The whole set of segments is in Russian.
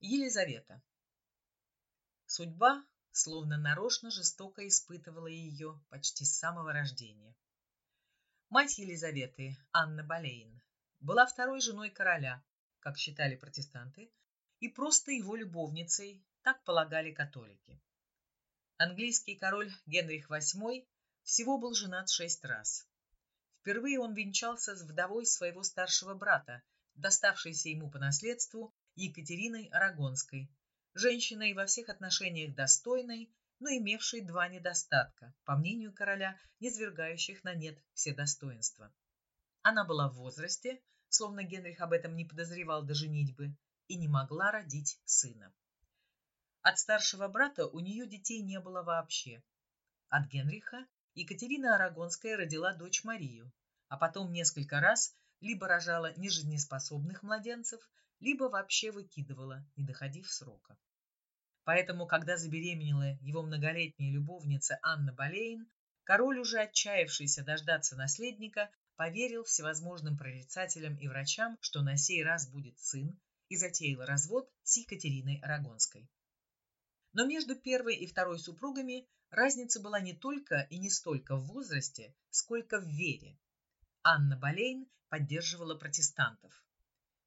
Елизавета. Судьба словно нарочно жестоко испытывала ее почти с самого рождения. Мать Елизаветы, Анна Болейн, была второй женой короля, как считали протестанты, и просто его любовницей, так полагали католики. Английский король Генрих VIII всего был женат шесть раз. Впервые он венчался с вдовой своего старшего брата, доставшейся ему по наследству Екатериной Арагонской, женщиной во всех отношениях достойной, но имевшей два недостатка, по мнению короля, низвергающих на нет все достоинства. Она была в возрасте, словно Генрих об этом не подозревал до женитьбы, и не могла родить сына. От старшего брата у нее детей не было вообще. От Генриха Екатерина Арагонская родила дочь Марию, а потом несколько раз либо рожала нежизнеспособных младенцев, либо вообще выкидывала, не доходив срока. Поэтому, когда забеременела его многолетняя любовница Анна Болейн, король, уже отчаявшийся дождаться наследника, поверил всевозможным прорицателям и врачам, что на сей раз будет сын, и затеял развод с Екатериной Арагонской. Но между первой и второй супругами разница была не только и не столько в возрасте, сколько в вере. Анна Болейн поддерживала протестантов.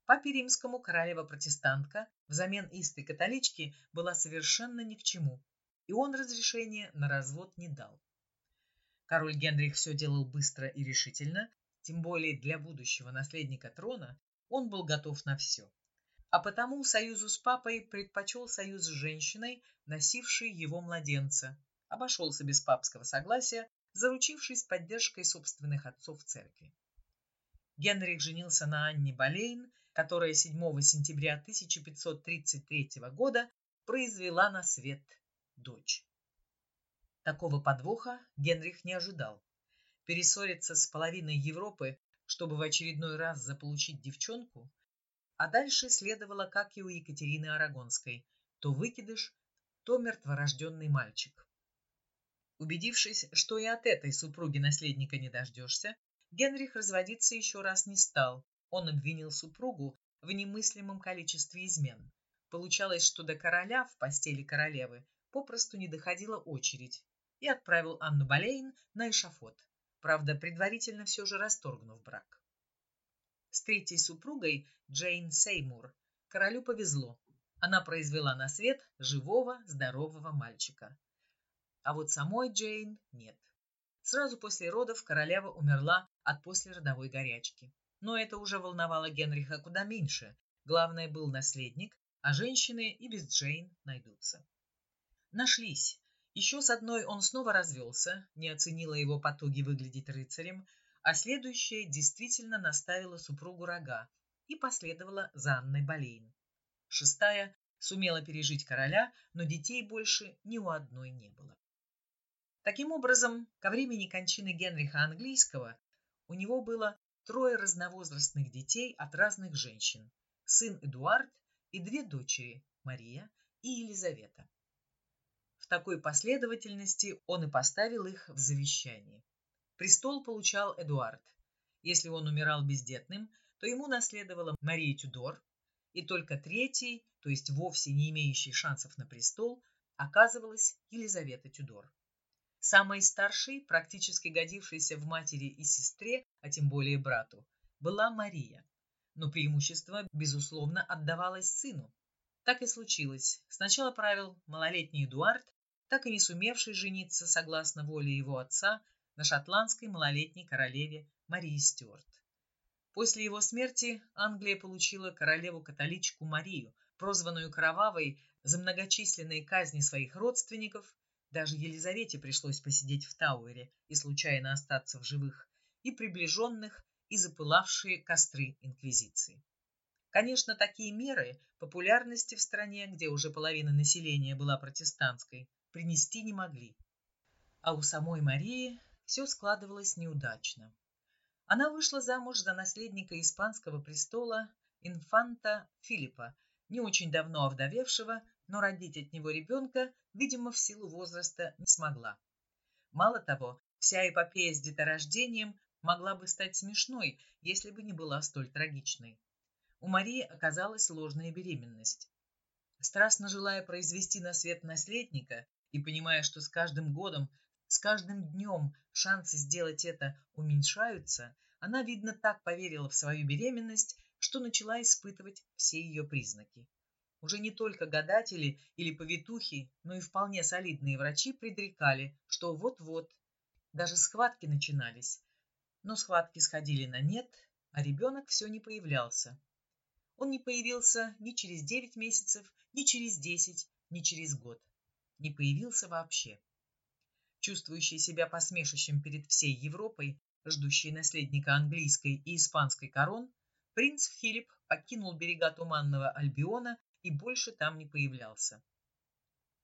Папе Римскому королева-протестантка взамен истой католички была совершенно ни к чему, и он разрешения на развод не дал. Король Генрих все делал быстро и решительно, тем более для будущего наследника трона он был готов на все. А потому союзу с папой предпочел союз с женщиной, носившей его младенца, обошелся без папского согласия, заручившись поддержкой собственных отцов церкви. Генрих женился на Анне Болейн которая 7 сентября 1533 года произвела на свет дочь. Такого подвоха Генрих не ожидал. Перессориться с половиной Европы, чтобы в очередной раз заполучить девчонку, а дальше следовало, как и у Екатерины Арагонской, то выкидыш, то мертворожденный мальчик. Убедившись, что и от этой супруги наследника не дождешься, Генрих разводиться еще раз не стал он обвинил супругу в немыслимом количестве измен. Получалось, что до короля в постели королевы попросту не доходила очередь, и отправил Анну Болейн на эшафот, правда, предварительно все же расторгнув брак. С третьей супругой, Джейн Сеймур, королю повезло. Она произвела на свет живого, здорового мальчика. А вот самой Джейн нет. Сразу после родов королева умерла от послеродовой горячки. Но это уже волновало Генриха куда меньше. Главное был наследник, а женщины и без Джейн найдутся. Нашлись. Еще с одной он снова развелся, не оценила его потуги выглядеть рыцарем, а следующая действительно наставила супругу рога и последовала за Анной Болейн. Шестая сумела пережить короля, но детей больше ни у одной не было. Таким образом, ко времени кончины Генриха Английского у него было трое разновозрастных детей от разных женщин, сын Эдуард и две дочери, Мария и Елизавета. В такой последовательности он и поставил их в завещании. Престол получал Эдуард. Если он умирал бездетным, то ему наследовала Мария Тюдор, и только третий, то есть вовсе не имеющий шансов на престол, оказывалась Елизавета Тюдор. Самой старшей, практически годившейся в матери и сестре, а тем более брату, была Мария. Но преимущество, безусловно, отдавалось сыну. Так и случилось. Сначала правил малолетний Эдуард, так и не сумевший жениться согласно воле его отца на шотландской малолетней королеве Марии Стюарт. После его смерти Англия получила королеву-католичку Марию, прозванную Кровавой за многочисленные казни своих родственников даже Елизавете пришлось посидеть в Тауэре и случайно остаться в живых, и приближенных, и запылавшие костры Инквизиции. Конечно, такие меры популярности в стране, где уже половина населения была протестантской, принести не могли. А у самой Марии все складывалось неудачно. Она вышла замуж за наследника испанского престола инфанта Филиппа, не очень давно овдовевшего, но родить от него ребенка, видимо, в силу возраста не смогла. Мало того, вся эпопея с деторождением могла бы стать смешной, если бы не была столь трагичной. У Марии оказалась ложная беременность. Страстно желая произвести на свет наследника и понимая, что с каждым годом, с каждым днем шансы сделать это уменьшаются, она, видно, так поверила в свою беременность, что начала испытывать все ее признаки. Уже не только гадатели или повитухи, но и вполне солидные врачи предрекали, что вот-вот. Даже схватки начинались. Но схватки сходили на нет, а ребенок все не появлялся. Он не появился ни через девять месяцев, ни через десять, ни через год. Не появился вообще. Чувствующий себя посмешищем перед всей Европой, ждущий наследника английской и испанской корон, принц Филипп покинул берега Туманного Альбиона и больше там не появлялся.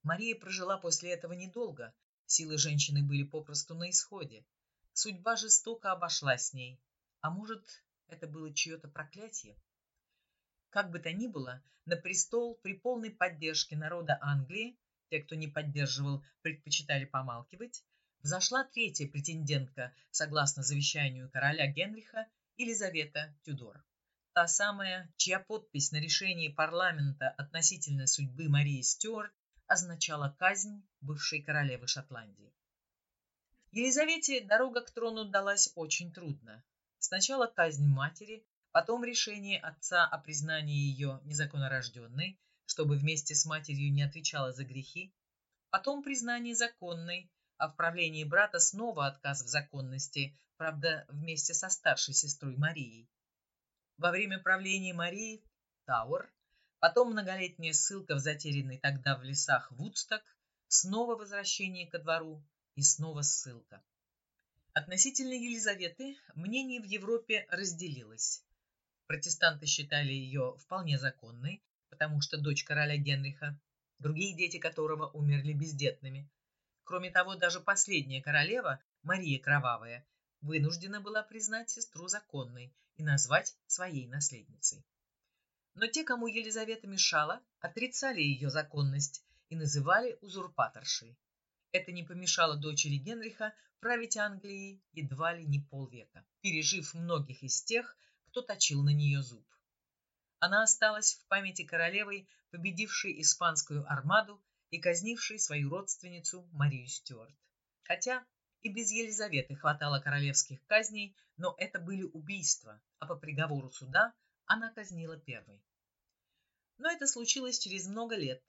Мария прожила после этого недолго, силы женщины были попросту на исходе. Судьба жестоко обошлась с ней, а может, это было чье-то проклятие? Как бы то ни было, на престол при полной поддержке народа Англии, те, кто не поддерживал, предпочитали помалкивать, взошла третья претендентка, согласно завещанию короля Генриха, Елизавета Тюдор. Та самая, чья подпись на решении парламента относительно судьбы Марии Стюарт означала казнь бывшей королевы Шотландии. Елизавете дорога к трону далась очень трудно. Сначала казнь матери, потом решение отца о признании ее незаконнорожденной, чтобы вместе с матерью не отвечала за грехи, потом признание законной, а в правлении брата снова отказ в законности, правда, вместе со старшей сестрой Марией. Во время правления Марии Тауэр, потом многолетняя ссылка в затерянный тогда в лесах Вудсток, снова возвращение ко двору и снова ссылка. Относительно Елизаветы мнение в Европе разделилось. Протестанты считали ее вполне законной, потому что дочь короля Генриха, другие дети которого умерли бездетными. Кроме того, даже последняя королева, Мария Кровавая, вынуждена была признать сестру законной и назвать своей наследницей. Но те, кому Елизавета мешала, отрицали ее законность и называли узурпаторшей. Это не помешало дочери Генриха править Англией едва ли не полвека, пережив многих из тех, кто точил на нее зуб. Она осталась в памяти королевой, победившей испанскую армаду и казнившей свою родственницу Марию Стюарт. Хотя и без Елизаветы хватало королевских казней, но это были убийства, а по приговору суда она казнила первой. Но это случилось через много лет,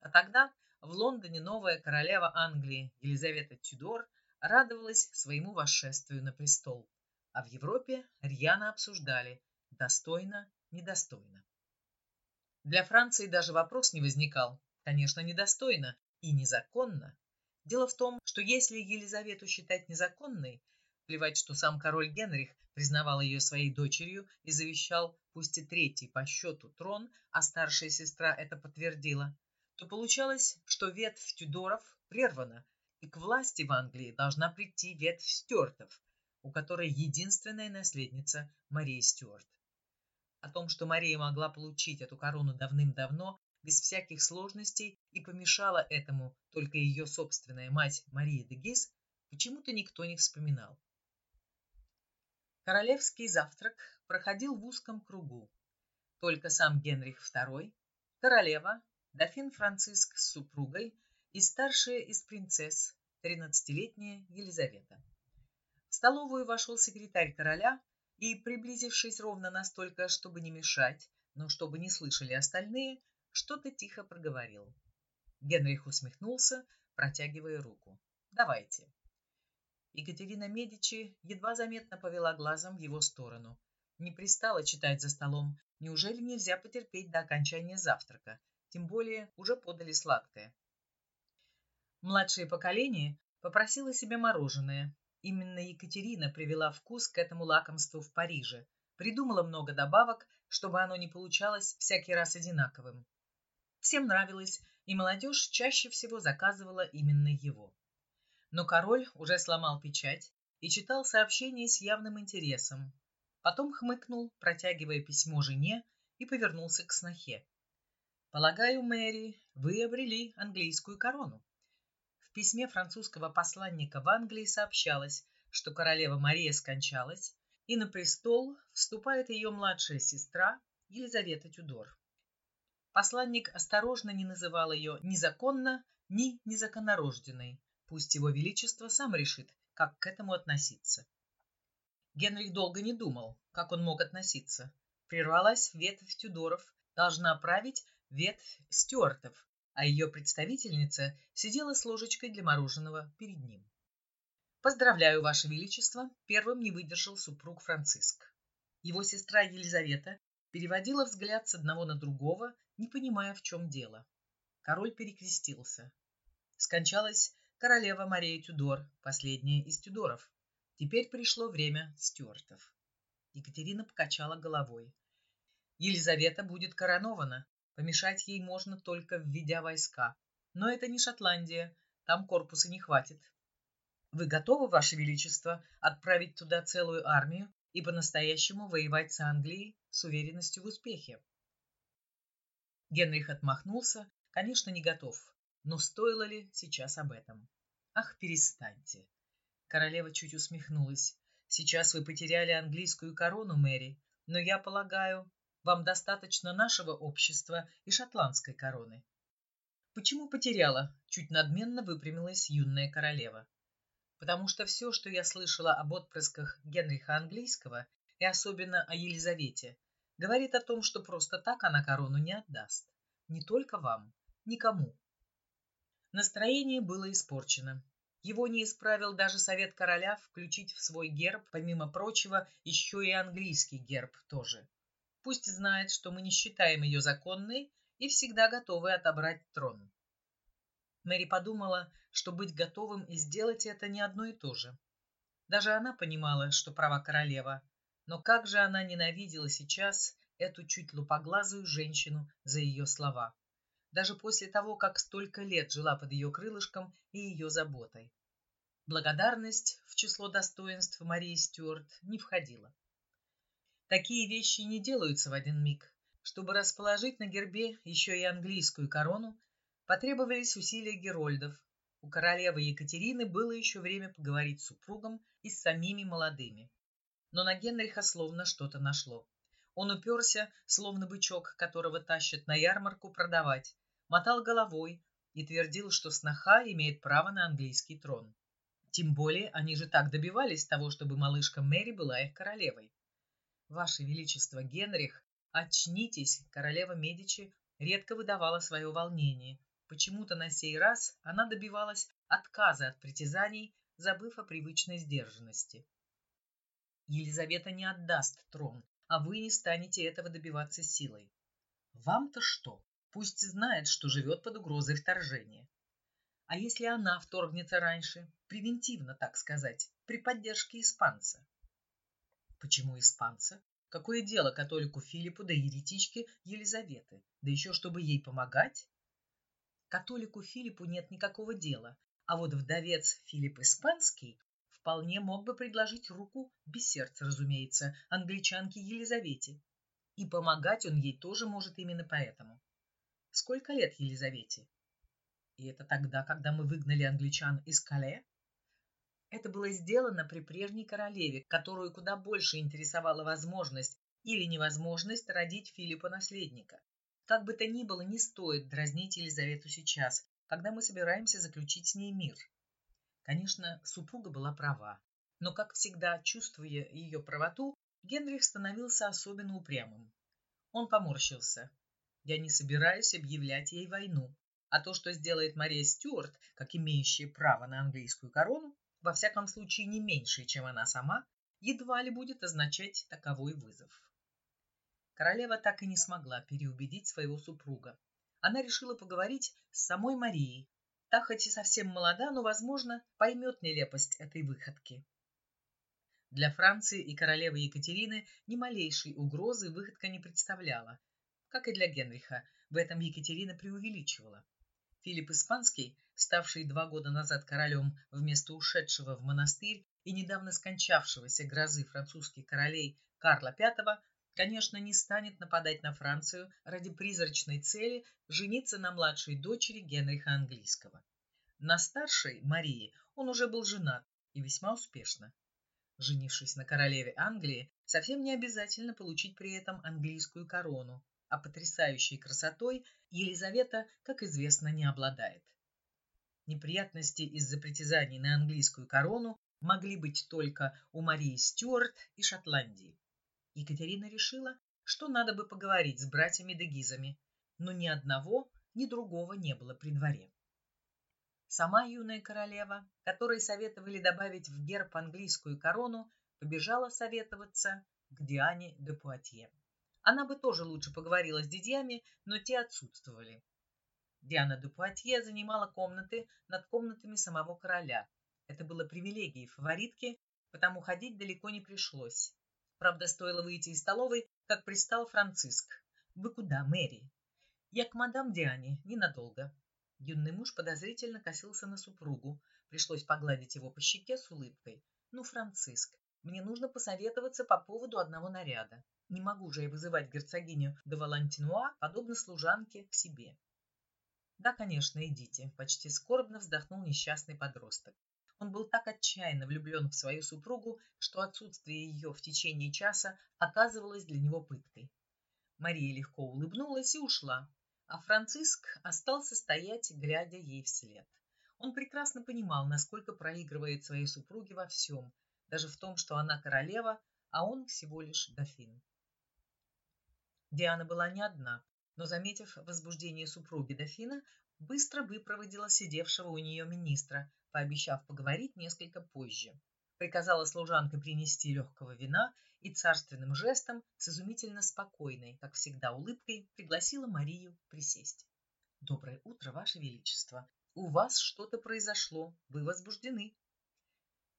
а тогда в Лондоне новая королева Англии Елизавета Тюдор радовалась своему восшествию на престол, а в Европе рьяно обсуждали достойно, недостойно. Для Франции даже вопрос не возникал, конечно, недостойно и незаконно, Дело в том, что если Елизавету считать незаконной, плевать, что сам король Генрих признавал ее своей дочерью и завещал, пусть и третий по счету, трон, а старшая сестра это подтвердила, то получалось, что ветвь Тюдоров прервана, и к власти в Англии должна прийти ветвь Стюартов, у которой единственная наследница Мария Стюарт. О том, что Мария могла получить эту корону давным-давно, без всяких сложностей и помешала этому только ее собственная мать Мария де Гис, почему-то никто не вспоминал. Королевский завтрак проходил в узком кругу. Только сам Генрих II, королева, дофин Франциск с супругой и старшая из принцесс, тринадцатилетняя Елизавета. В столовую вошел секретарь короля и, приблизившись ровно настолько, чтобы не мешать, но чтобы не слышали остальные, что-то тихо проговорил. Генрих усмехнулся, протягивая руку. «Давайте». Екатерина Медичи едва заметно повела глазом в его сторону. Не пристала читать за столом. Неужели нельзя потерпеть до окончания завтрака? Тем более уже подали сладкое. Младшее поколение попросило себе мороженое. Именно Екатерина привела вкус к этому лакомству в Париже. Придумала много добавок, чтобы оно не получалось всякий раз одинаковым. Всем нравилось, и молодежь чаще всего заказывала именно его. Но король уже сломал печать и читал сообщение с явным интересом. Потом хмыкнул, протягивая письмо жене, и повернулся к снохе. «Полагаю, Мэри, вы обрели английскую корону». В письме французского посланника в Англии сообщалось, что королева Мария скончалась, и на престол вступает ее младшая сестра Елизавета Тюдор. Посланник осторожно не называл ее ни законно, ни незаконнорожденной. Пусть его величество сам решит, как к этому относиться. Генрих долго не думал, как он мог относиться. Прервалась ветвь Тюдоров, должна править ветвь Стюартов, а ее представительница сидела с ложечкой для мороженого перед ним. «Поздравляю, Ваше Величество!» – первым не выдержал супруг Франциск. Его сестра Елизавета переводила взгляд с одного на другого, не понимая, в чем дело. Король перекрестился. Скончалась королева Мария Тюдор, последняя из Тюдоров. Теперь пришло время Стюартов. Екатерина покачала головой. Елизавета будет коронована. Помешать ей можно только введя войска. Но это не Шотландия, там корпуса не хватит. Вы готовы, Ваше Величество, отправить туда целую армию и по-настоящему воевать с Англией с уверенностью в успехе? Генрих отмахнулся, конечно, не готов, но стоило ли сейчас об этом? Ах, перестаньте. Королева чуть усмехнулась. Сейчас вы потеряли английскую корону, Мэри, но я полагаю, вам достаточно нашего общества и шотландской короны. Почему потеряла? Чуть надменно выпрямилась юная королева. Потому что все, что я слышала об отпрысках Генриха Английского, и особенно о Елизавете, говорит о том, что просто так она корону не отдаст. Не только вам, никому. Настроение было испорчено. Его не исправил даже совет короля включить в свой герб, помимо прочего, еще и английский герб тоже. Пусть знает, что мы не считаем ее законной и всегда готовы отобрать трон. Мэри подумала, что быть готовым и сделать это не одно и то же. Даже она понимала, что права королева, но как же она ненавидела сейчас эту чуть лупоглазую женщину за ее слова. Даже после того, как столько лет жила под ее крылышком и ее заботой. Благодарность в число достоинств Марии Стюарт не входила. Такие вещи не делаются в один миг. Чтобы расположить на гербе еще и английскую корону, потребовались усилия герольдов. У королевы Екатерины было еще время поговорить с супругом и с самими молодыми. Но на Генриха словно что-то нашло. Он уперся, словно бычок, которого тащат на ярмарку продавать, мотал головой и твердил, что сноха имеет право на английский трон. Тем более они же так добивались того, чтобы малышка Мэри была их королевой. Ваше Величество Генрих, очнитесь, королева Медичи редко выдавала свое волнение. Почему-то на сей раз она добивалась отказа от притязаний, забыв о привычной сдержанности. Елизавета не отдаст трон, а вы не станете этого добиваться силой. Вам-то что? Пусть знает, что живет под угрозой вторжения. А если она вторгнется раньше, превентивно, так сказать, при поддержке испанца? Почему испанца? Какое дело католику Филиппу да еретичке Елизаветы? Да еще чтобы ей помогать? Католику Филиппу нет никакого дела, а вот вдовец Филипп Испанский вполне мог бы предложить руку, без сердца, разумеется, англичанке Елизавете. И помогать он ей тоже может именно поэтому. Сколько лет Елизавете? И это тогда, когда мы выгнали англичан из Кале? Это было сделано при прежней королеве, которую куда больше интересовала возможность или невозможность родить Филиппа наследника. Как бы то ни было, не стоит дразнить Елизавету сейчас, когда мы собираемся заключить с ней мир. Конечно, супруга была права, но, как всегда, чувствуя ее правоту, Генрих становился особенно упрямым. Он поморщился. «Я не собираюсь объявлять ей войну, а то, что сделает Мария Стюарт, как имеющая право на английскую корону, во всяком случае не меньше, чем она сама, едва ли будет означать таковой вызов. Королева так и не смогла переубедить своего супруга. Она решила поговорить с самой Марией. Та хоть и совсем молода, но, возможно, поймет нелепость этой выходки. Для Франции и королевы Екатерины ни малейшей угрозы выходка не представляла. Как и для Генриха, в этом Екатерина преувеличивала. Филипп Испанский ставший два года назад королем вместо ушедшего в монастырь и недавно скончавшегося грозы французских королей Карла V, конечно, не станет нападать на Францию ради призрачной цели жениться на младшей дочери Генриха Английского. На старшей, Марии, он уже был женат и весьма успешно. Женившись на королеве Англии, совсем не обязательно получить при этом английскую корону. а потрясающей красотой Елизавета, как известно, не обладает. Неприятности из-за притязаний на английскую корону могли быть только у Марии Стюарт и Шотландии. Екатерина решила, что надо бы поговорить с братьями Дегизами, но ни одного, ни другого не было при дворе. Сама юная королева, которой советовали добавить в герб английскую корону, побежала советоваться к Диане де Пуатье. Она бы тоже лучше поговорила с дядьями, но те отсутствовали. Диана де Пуатье занимала комнаты над комнатами самого короля. Это было привилегией фаворитки, потому ходить далеко не пришлось. Правда, стоило выйти из столовой, как пристал Франциск. «Вы куда, Мэри?» «Я к мадам Диане, ненадолго». Юный муж подозрительно косился на супругу. Пришлось погладить его по щеке с улыбкой. «Ну, Франциск, мне нужно посоветоваться по поводу одного наряда. Не могу же я вызывать герцогиню де Валантинуа, подобно служанке, к себе. Да, конечно, идите, почти скорбно вздохнул несчастный подросток. Он был так отчаянно влюблен в свою супругу, что отсутствие ее в течение часа оказывалось для него пыткой. Мария легко улыбнулась и ушла, а Франциск остался стоять, глядя ей вслед. Он прекрасно понимал, насколько проигрывает своей супруге во всем, даже в том, что она королева, а он всего лишь дофин. Диана была не одна, но, заметив возбуждение супруги дофина, быстро выпроводила сидевшего у нее министра, пообещав поговорить несколько позже. Приказала служанке принести легкого вина и царственным жестом, с изумительно спокойной, как всегда, улыбкой, пригласила Марию присесть. «Доброе утро, Ваше Величество! У вас что-то произошло, вы возбуждены!»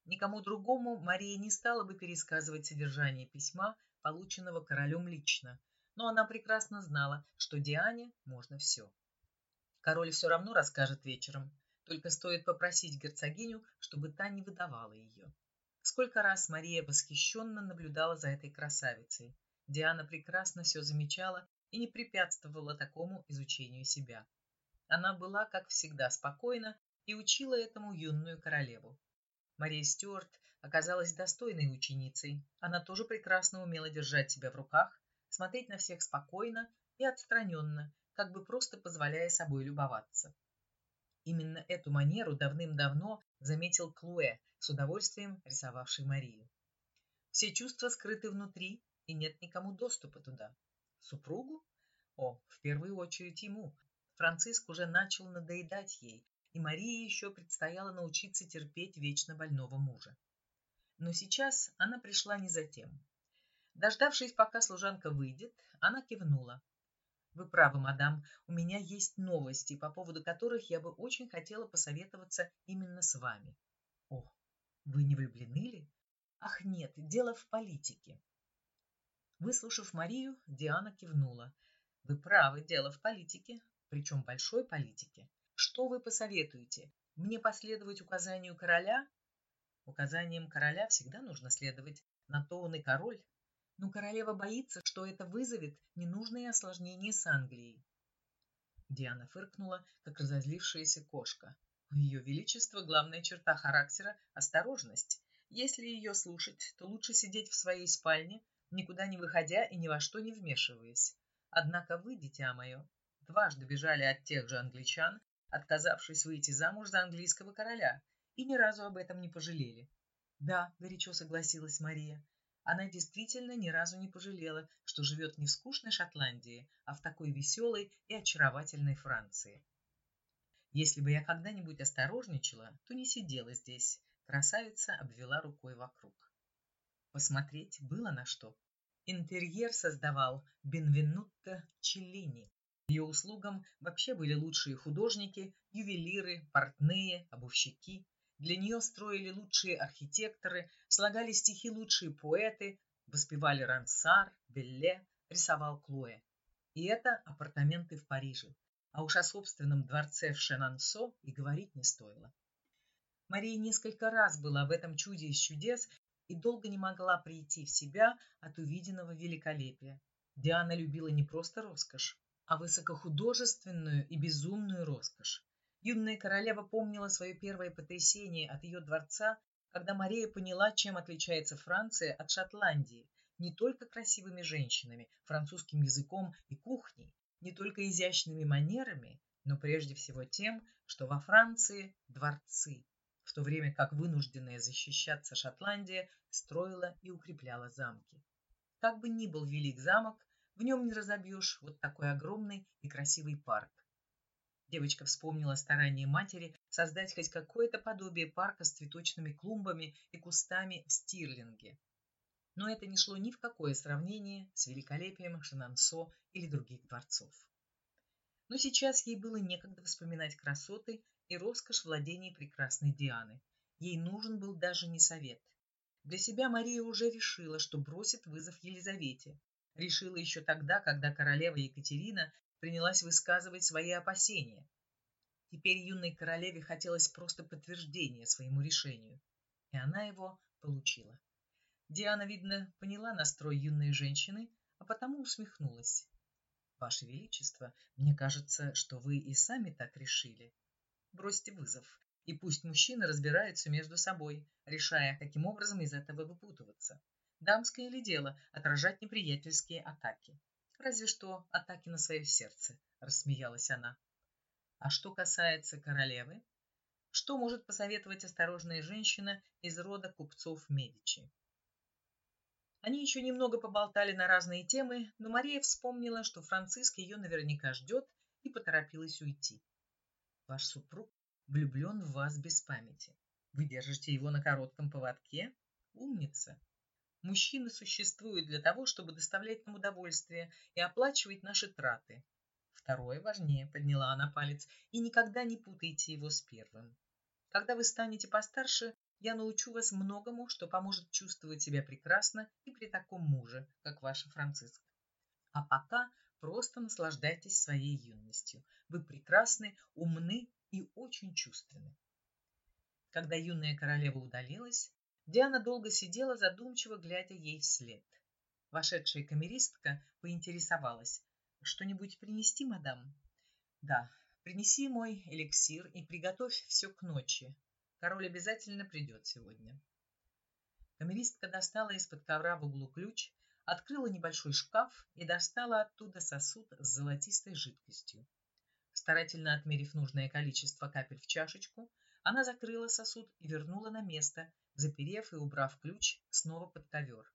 Никому другому Мария не стала бы пересказывать содержание письма, полученного королем лично, но она прекрасно знала, что Диане можно все. Король все равно расскажет вечером, только стоит попросить герцогиню, чтобы та не выдавала ее. Сколько раз Мария восхищенно наблюдала за этой красавицей. Диана прекрасно все замечала и не препятствовала такому изучению себя. Она была, как всегда, спокойна и учила этому юную королеву. Мария Стюарт оказалась достойной ученицей. Она тоже прекрасно умела держать себя в руках, смотреть на всех спокойно и отстраненно, как бы просто позволяя собой любоваться. Именно эту манеру давным-давно заметил Клуэ, с удовольствием рисовавший Марию. Все чувства скрыты внутри, и нет никому доступа туда. Супругу? О, в первую очередь ему. Франциск уже начал надоедать ей, и Марии еще предстояло научиться терпеть вечно больного мужа. Но сейчас она пришла не за тем. Дождавшись, пока служанка выйдет, она кивнула. «Вы правы, мадам, у меня есть новости, по поводу которых я бы очень хотела посоветоваться именно с вами». «О, вы не влюблены ли?» «Ах, нет, дело в политике». Выслушав Марию, Диана кивнула. «Вы правы, дело в политике, причем большой политике. Что вы посоветуете? Мне последовать указанию короля? Указаниям короля всегда нужно следовать. На то он и король. Но королева боится, что это вызовет ненужные осложнения с Англией. Диана фыркнула, как разозлившаяся кошка. Ее величества главная черта характера – осторожность. Если ее слушать, то лучше сидеть в своей спальне, никуда не выходя и ни во что не вмешиваясь. Однако вы, дитя мое, дважды бежали от тех же англичан, отказавшись выйти замуж за английского короля, и ни разу об этом не пожалели. Да, горячо согласилась Мария. Она действительно ни разу не пожалела, что живет не в скучной Шотландии, а в такой веселой и очаровательной Франции. Если бы я когда-нибудь осторожничала, то не сидела здесь. Красавица обвела рукой вокруг. Посмотреть было на что. Интерьер создавал Бенвенутто Челлини, ее услугам вообще были лучшие художники, ювелиры, портные, обувщики. Для нее строили лучшие архитекторы, слагали стихи лучшие поэты, воспевали Рансар, Белле, рисовал Клуэ. И это апартаменты в Париже. А уж о собственном дворце в Шенансо и говорить не стоило. Мария несколько раз была в этом чуде из чудес и долго не могла прийти в себя от увиденного великолепия. Диана любила не просто роскошь, а высокохудожественную и безумную роскошь. Юная королева помнила свое первое потрясение от ее дворца, когда Мария поняла, чем отличается Франция от Шотландии, не только красивыми женщинами, французским языком и кухней, не только изящными манерами, но прежде всего тем, что во Франции дворцы, в то время как вынужденная защищаться Шотландия строила и укрепляла замки. Как бы ни был велик замок, в нем не разобьешь вот такой огромный и красивый парк. Девочка вспомнила старание матери создать хоть какое-то подобие парка с цветочными клумбами и кустами в Стирлинге. Но это не шло ни в какое сравнение с великолепием Шенансо или других дворцов. Но сейчас ей было некогда вспоминать красоты и роскошь владений прекрасной Дианы. Ей нужен был даже не совет. Для себя Мария уже решила, что бросит вызов Елизавете. Решила еще тогда, когда королева Екатерина принялась высказывать свои опасения. Теперь юной королеве хотелось просто подтверждения своему решению, и она его получила. Диана, видно, поняла настрой юной женщины, а потому усмехнулась. Ваше Величество, мне кажется, что вы и сами так решили. Бросьте вызов, и пусть мужчины разбираются между собой, решая, каким образом из этого выпутываться. Дамское ли дело отражать неприятельские атаки? Разве что атаки на свое сердце, рассмеялась она. А что касается королевы, что может посоветовать осторожная женщина из рода купцов Медичи? Они еще немного поболтали на разные темы, но Мария вспомнила, что Франциск ее наверняка ждет, и поторопилась уйти. Ваш супруг влюблен в вас без памяти. Вы держите его на коротком поводке? Умница. Мужчины существуют для того, чтобы доставлять нам удовольствие и оплачивать наши траты. Второе важнее, подняла она палец, и никогда не путайте его с первым. Когда вы станете постарше, я научу вас многому, что поможет чувствовать себя прекрасно и при таком муже, как ваша Франциска. А пока просто наслаждайтесь своей юностью. Вы прекрасны, умны и очень чувственны. Когда юная королева удалилась, Диана долго сидела, задумчиво глядя ей вслед. Вошедшая камеристка поинтересовалась. «Что-нибудь принести, мадам?» «Да, принеси мой эликсир и приготовь все к ночи. Король обязательно придет сегодня. Камеристка достала из-под ковра в углу ключ, открыла небольшой шкаф и достала оттуда сосуд с золотистой жидкостью. Старательно отмерив нужное количество капель в чашечку, она закрыла сосуд и вернула на место, заперев и убрав ключ снова под ковер.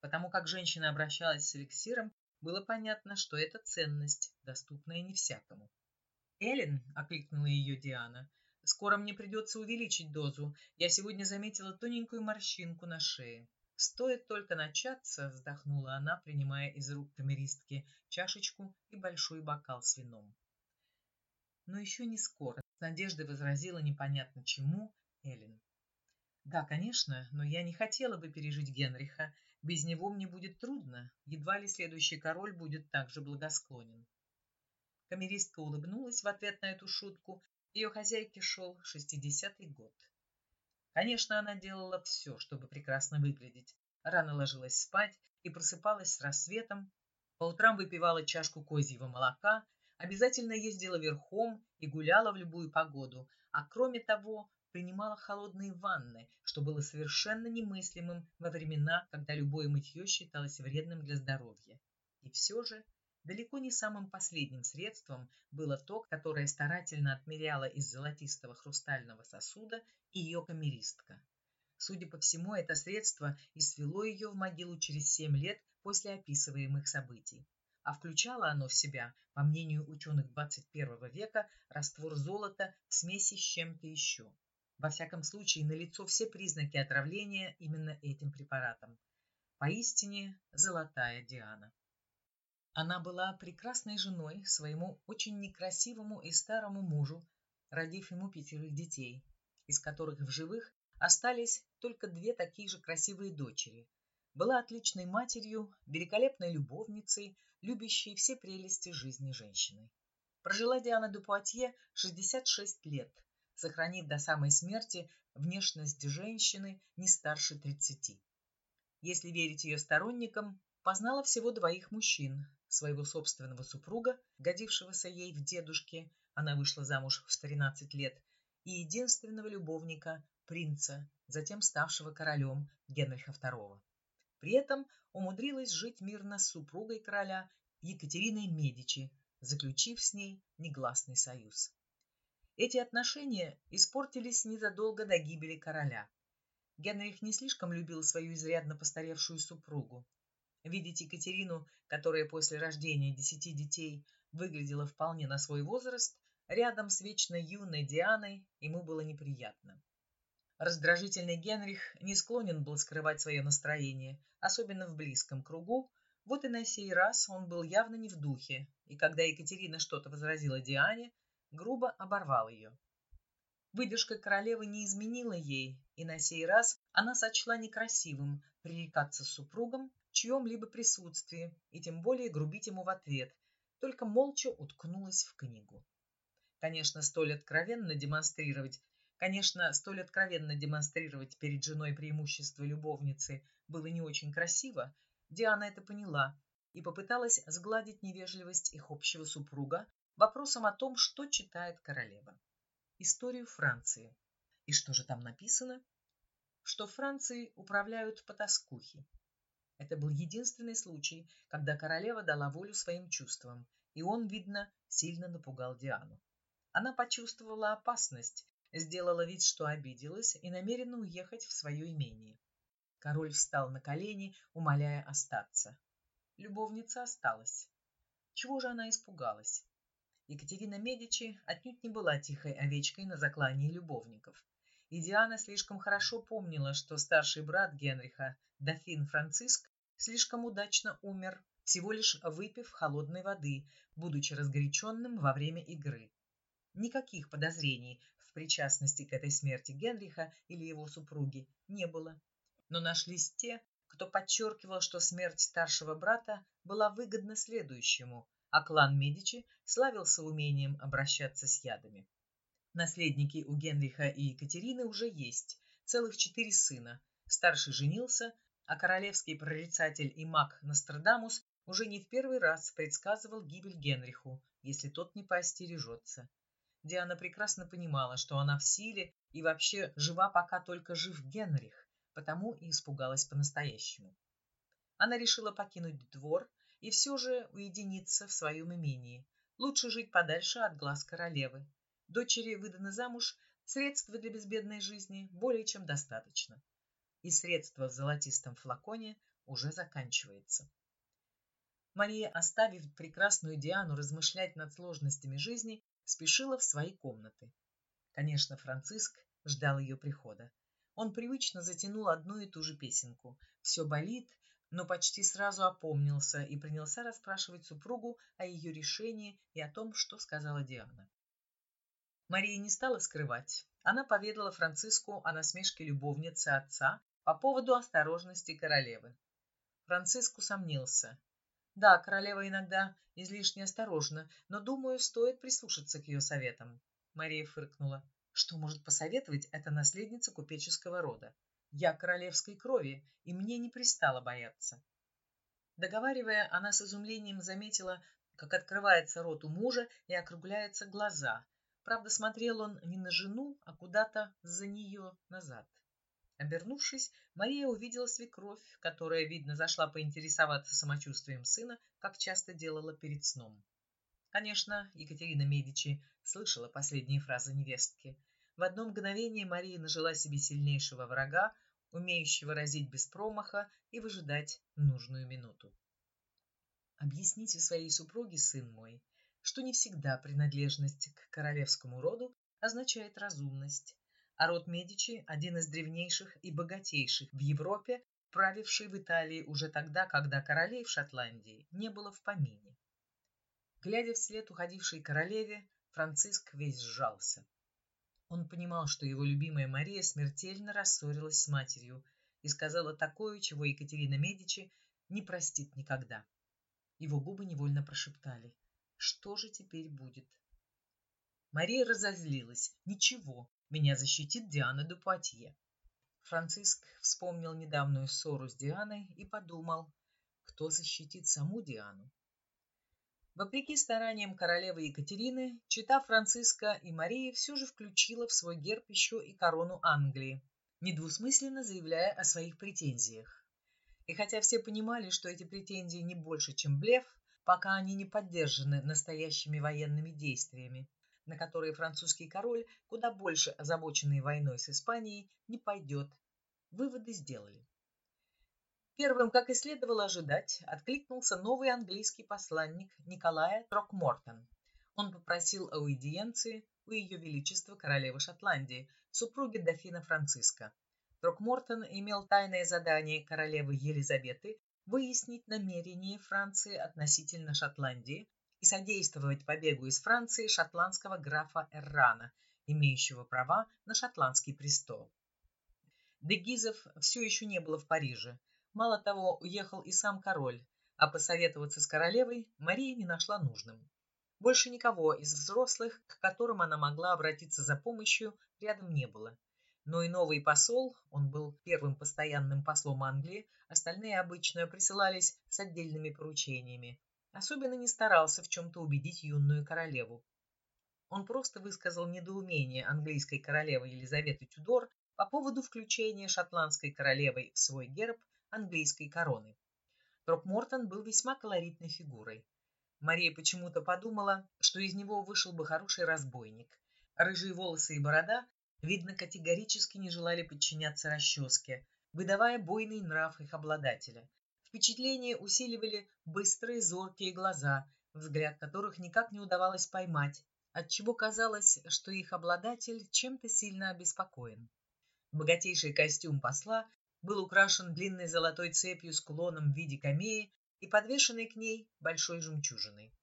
Потому как женщина обращалась с эликсиром, было понятно, что это ценность, доступная не всякому. «Эллен!» — окликнула ее Диана. Скоро мне придется увеличить дозу. Я сегодня заметила тоненькую морщинку на шее. Стоит только начаться, вздохнула она, принимая из рук камеристки чашечку и большой бокал с вином. Но еще не скоро, с надеждой возразила непонятно чему Эллен. Да, конечно, но я не хотела бы пережить Генриха. Без него мне будет трудно. Едва ли следующий король будет так же благосклонен. Камеристка улыбнулась в ответ на эту шутку ее хозяйке шел шестидесятый год. Конечно, она делала все, чтобы прекрасно выглядеть. Рано ложилась спать и просыпалась с рассветом. По утрам выпивала чашку козьего молока, обязательно ездила верхом и гуляла в любую погоду, а кроме того принимала холодные ванны, что было совершенно немыслимым во времена, когда любое мытье считалось вредным для здоровья. И все же Далеко не самым последним средством было то, которое старательно отмеряла из золотистого хрустального сосуда ее камеристка. Судя по всему, это средство и свело ее в могилу через семь лет после описываемых событий. А включало оно в себя, по мнению ученых 21 века, раствор золота в смеси с чем-то еще. Во всяком случае, налицо все признаки отравления именно этим препаратом. Поистине, золотая Диана. Она была прекрасной женой своему очень некрасивому и старому мужу, родив ему пятерых детей, из которых в живых остались только две такие же красивые дочери. Была отличной матерью, великолепной любовницей, любящей все прелести жизни женщины. Прожила Диана де Пуатье 66 лет, сохранив до самой смерти внешность женщины не старше 30. Если верить ее сторонникам, познала всего двоих мужчин, своего собственного супруга, годившегося ей в дедушке, она вышла замуж в 13 лет, и единственного любовника, принца, затем ставшего королем Генриха II. При этом умудрилась жить мирно с супругой короля Екатериной Медичи, заключив с ней негласный союз. Эти отношения испортились незадолго до гибели короля. Генрих не слишком любил свою изрядно постаревшую супругу. Видеть Екатерину, которая после рождения десяти детей выглядела вполне на свой возраст, рядом с вечно юной Дианой ему было неприятно. Раздражительный Генрих не склонен был скрывать свое настроение, особенно в близком кругу, вот и на сей раз он был явно не в духе, и когда Екатерина что-то возразила Диане, грубо оборвал ее. Выдержка королевы не изменила ей, и на сей раз она сочла некрасивым пререкаться с супругом в чьем-либо присутствии и тем более грубить ему в ответ, только молча уткнулась в книгу. Конечно, столь откровенно демонстрировать, конечно, столь откровенно демонстрировать перед женой преимущество любовницы было не очень красиво, Диана это поняла и попыталась сгладить невежливость их общего супруга вопросом о том, что читает королева историю Франции. И что же там написано? Что Францией управляют потаскухи. Это был единственный случай, когда королева дала волю своим чувствам, и он, видно, сильно напугал Диану. Она почувствовала опасность, сделала вид, что обиделась и намерена уехать в свое имение. Король встал на колени, умоляя остаться. Любовница осталась. Чего же она испугалась? Екатерина Медичи отнюдь не была тихой овечкой на заклании любовников. И Диана слишком хорошо помнила, что старший брат Генриха, дофин Франциск, слишком удачно умер, всего лишь выпив холодной воды, будучи разгоряченным во время игры. Никаких подозрений в причастности к этой смерти Генриха или его супруги не было. Но нашлись те, кто подчеркивал, что смерть старшего брата была выгодна следующему – а клан Медичи славился умением обращаться с ядами. Наследники у Генриха и Екатерины уже есть, целых четыре сына. Старший женился, а королевский прорицатель и маг Нострадамус уже не в первый раз предсказывал гибель Генриху, если тот не поостережется. Диана прекрасно понимала, что она в силе и вообще жива, пока только жив Генрих, потому и испугалась по-настоящему. Она решила покинуть двор и все же уединиться в своем имении. Лучше жить подальше от глаз королевы. Дочери выданы замуж, средства для безбедной жизни более чем достаточно. И средство в золотистом флаконе уже заканчивается. Мария, оставив прекрасную Диану размышлять над сложностями жизни, спешила в свои комнаты. Конечно, Франциск ждал ее прихода. Он привычно затянул одну и ту же песенку. «Все болит, но почти сразу опомнился и принялся расспрашивать супругу о ее решении и о том, что сказала Диана. Мария не стала скрывать. Она поведала Франциску о насмешке любовницы отца по поводу осторожности королевы. Франциск усомнился. Да, королева иногда излишне осторожна, но, думаю, стоит прислушаться к ее советам. Мария фыркнула. Что может посоветовать эта наследница купеческого рода? Я королевской крови, и мне не пристало бояться. Договаривая, она с изумлением заметила, как открывается рот у мужа и округляются глаза. Правда, смотрел он не на жену, а куда-то за нее назад. Обернувшись, Мария увидела свекровь, которая, видно, зашла поинтересоваться самочувствием сына, как часто делала перед сном. Конечно, Екатерина Медичи слышала последние фразы невестки. В одно мгновение Мария нажила себе сильнейшего врага, умеющего разить без промаха и выжидать нужную минуту. Объясните своей супруге, сын мой, что не всегда принадлежность к королевскому роду означает разумность, а род Медичи – один из древнейших и богатейших в Европе, правивший в Италии уже тогда, когда королей в Шотландии не было в помине. Глядя вслед уходившей королеве, Франциск весь сжался. Он понимал, что его любимая Мария смертельно рассорилась с матерью и сказала такое, чего Екатерина Медичи не простит никогда. Его губы невольно прошептали. Что же теперь будет? Мария разозлилась. Ничего, меня защитит Диана де Пуатье. Франциск вспомнил недавнюю ссору с Дианой и подумал, кто защитит саму Диану. Вопреки стараниям королевы Екатерины, чита Франциска и Марии все же включила в свой герб еще и корону Англии, недвусмысленно заявляя о своих претензиях. И хотя все понимали, что эти претензии не больше, чем блеф, пока они не поддержаны настоящими военными действиями, на которые французский король, куда больше озабоченный войной с Испанией, не пойдет. Выводы сделали. Первым, как и следовало ожидать, откликнулся новый английский посланник Николая Трокмортон. Он попросил аудиенции у Ее Величества Королевы Шотландии, супруги дофина Франциска. Трокмортон имел тайное задание королевы Елизаветы выяснить намерения Франции относительно Шотландии и содействовать побегу из Франции шотландского графа Эррана, имеющего права на шотландский престол. Дегизов все еще не было в Париже. Мало того, уехал и сам король, а посоветоваться с королевой Мария не нашла нужным. Больше никого из взрослых, к которым она могла обратиться за помощью, рядом не было. Но и новый посол, он был первым постоянным послом Англии, остальные обычно присылались с отдельными поручениями, особенно не старался в чем-то убедить юную королеву. Он просто высказал недоумение английской королевы Елизаветы Тюдор по поводу включения шотландской королевой в свой герб английской короны. Трокмортон был весьма колоритной фигурой. Мария почему-то подумала, что из него вышел бы хороший разбойник. Рыжие волосы и борода, видно, категорически не желали подчиняться расческе, выдавая бойный нрав их обладателя. Впечатление усиливали быстрые зоркие глаза, взгляд которых никак не удавалось поймать, отчего казалось, что их обладатель чем-то сильно обеспокоен. Богатейший костюм посла был украшен длинной золотой цепью с кулоном в виде камеи и подвешенной к ней большой жемчужиной.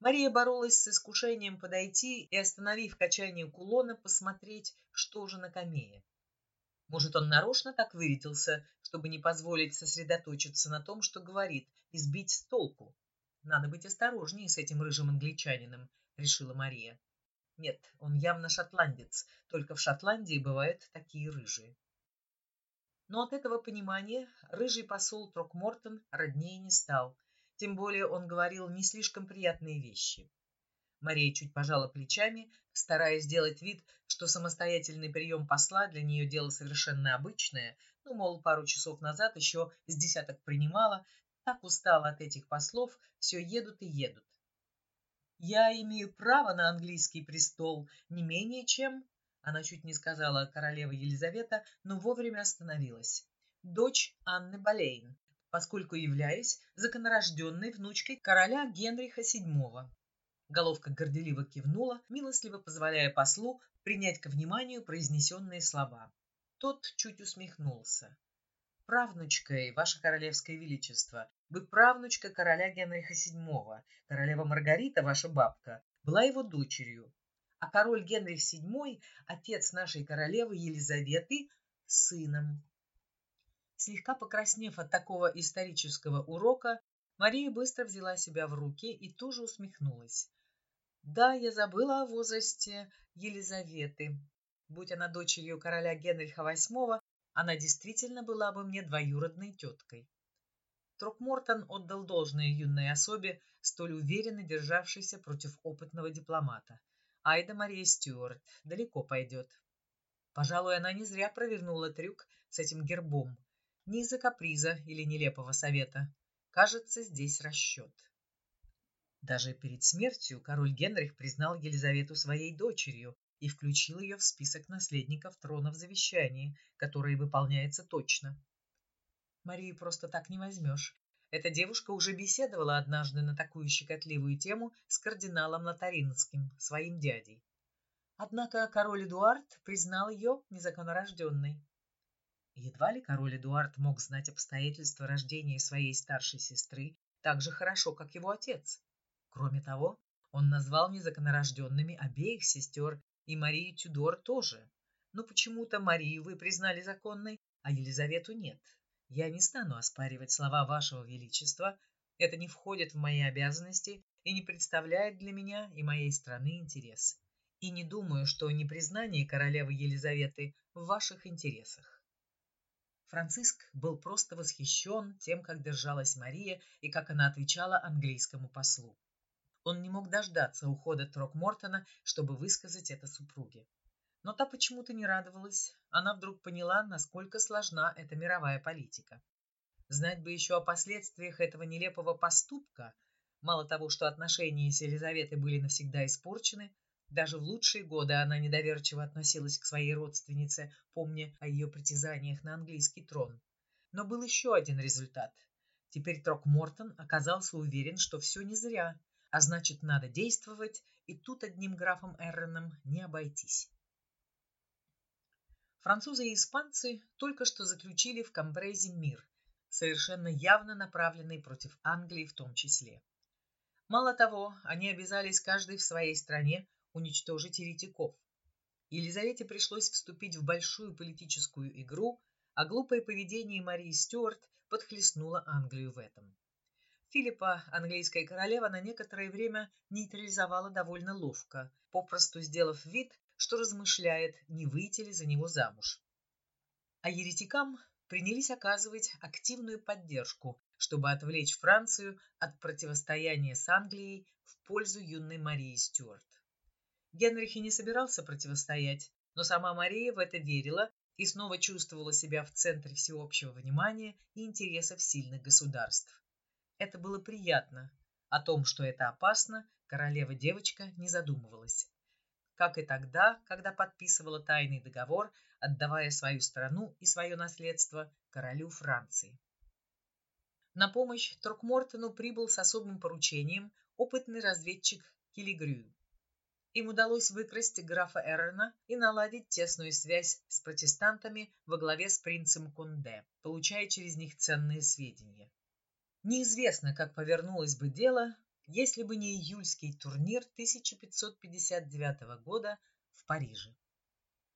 Мария боролась с искушением подойти и, остановив качание кулона, посмотреть, что же на камее. Может, он нарочно так вырядился, чтобы не позволить сосредоточиться на том, что говорит, и сбить с толку. Надо быть осторожнее с этим рыжим англичанином, решила Мария. Нет, он явно шотландец, только в Шотландии бывают такие рыжие. Но от этого понимания рыжий посол Трокмортон роднее не стал, тем более он говорил не слишком приятные вещи. Мария чуть пожала плечами, стараясь сделать вид, что самостоятельный прием посла для нее дело совершенно обычное, ну, мол, пару часов назад еще с десяток принимала, так устала от этих послов, все едут и едут. Я имею право на английский престол не менее чем она чуть не сказала королева Елизавета, но вовремя остановилась. Дочь Анны Болейн, поскольку являюсь законорожденной внучкой короля Генриха VII. Головка горделиво кивнула, милостливо позволяя послу принять ко вниманию произнесенные слова. Тот чуть усмехнулся. «Правнучкой, ваше королевское величество, вы правнучка короля Генриха VII. Королева Маргарита, ваша бабка, была его дочерью а король Генрих VII, отец нашей королевы Елизаветы, сыном. Слегка покраснев от такого исторического урока, Мария быстро взяла себя в руки и тоже усмехнулась. Да, я забыла о возрасте Елизаветы. Будь она дочерью короля Генриха VIII, она действительно была бы мне двоюродной теткой. Трокмортон отдал должное юной особе, столь уверенно державшейся против опытного дипломата – Айда Мария Стюарт далеко пойдет. Пожалуй, она не зря провернула трюк с этим гербом. Не из-за каприза или нелепого совета. Кажется, здесь расчет. Даже перед смертью король Генрих признал Елизавету своей дочерью и включил ее в список наследников трона в завещании, которое выполняется точно. Марию просто так не возьмешь. Эта девушка уже беседовала однажды на такую щекотливую тему с кардиналом Лотаринским, своим дядей. Однако король Эдуард признал ее незаконнорожденной. Едва ли король Эдуард мог знать обстоятельства рождения своей старшей сестры так же хорошо, как его отец. Кроме того, он назвал незаконнорожденными обеих сестер и Марию Тюдор тоже. Но почему-то Марию вы признали законной, а Елизавету нет. Я не стану оспаривать слова вашего величества. Это не входит в мои обязанности и не представляет для меня и моей страны интерес. И не думаю, что непризнание королевы Елизаветы в ваших интересах. Франциск был просто восхищен тем, как держалась Мария и как она отвечала английскому послу. Он не мог дождаться ухода Трокмортона, чтобы высказать это супруге. Но та почему-то не радовалась. Она вдруг поняла, насколько сложна эта мировая политика. Знать бы еще о последствиях этого нелепого поступка. Мало того, что отношения с Елизаветой были навсегда испорчены, даже в лучшие годы она недоверчиво относилась к своей родственнице, помня о ее притязаниях на английский трон. Но был еще один результат. Теперь Трокмортон оказался уверен, что все не зря, а значит, надо действовать, и тут одним графом Эрроном не обойтись. Французы и испанцы только что заключили в Камбрезе мир, совершенно явно направленный против Англии в том числе. Мало того, они обязались каждый в своей стране уничтожить еретиков. Елизавете пришлось вступить в большую политическую игру, а глупое поведение Марии Стюарт подхлестнуло Англию в этом. Филиппа, английская королева, на некоторое время нейтрализовала довольно ловко, попросту сделав вид, что размышляет, не выйти ли за него замуж. А еретикам принялись оказывать активную поддержку, чтобы отвлечь Францию от противостояния с Англией в пользу юной Марии Стюарт. Генрих и не собирался противостоять, но сама Мария в это верила и снова чувствовала себя в центре всеобщего внимания и интересов сильных государств. Это было приятно. О том, что это опасно, королева-девочка не задумывалась. Как и тогда, когда подписывала тайный договор, отдавая свою страну и свое наследство королю Франции. На помощь Трокмортону прибыл с особым поручением опытный разведчик Килигрю. Им удалось выкрасть графа Эррена и наладить тесную связь с протестантами во главе с принцем Конде, получая через них ценные сведения. Неизвестно, как повернулось бы дело, если бы не июльский турнир 1559 года в Париже.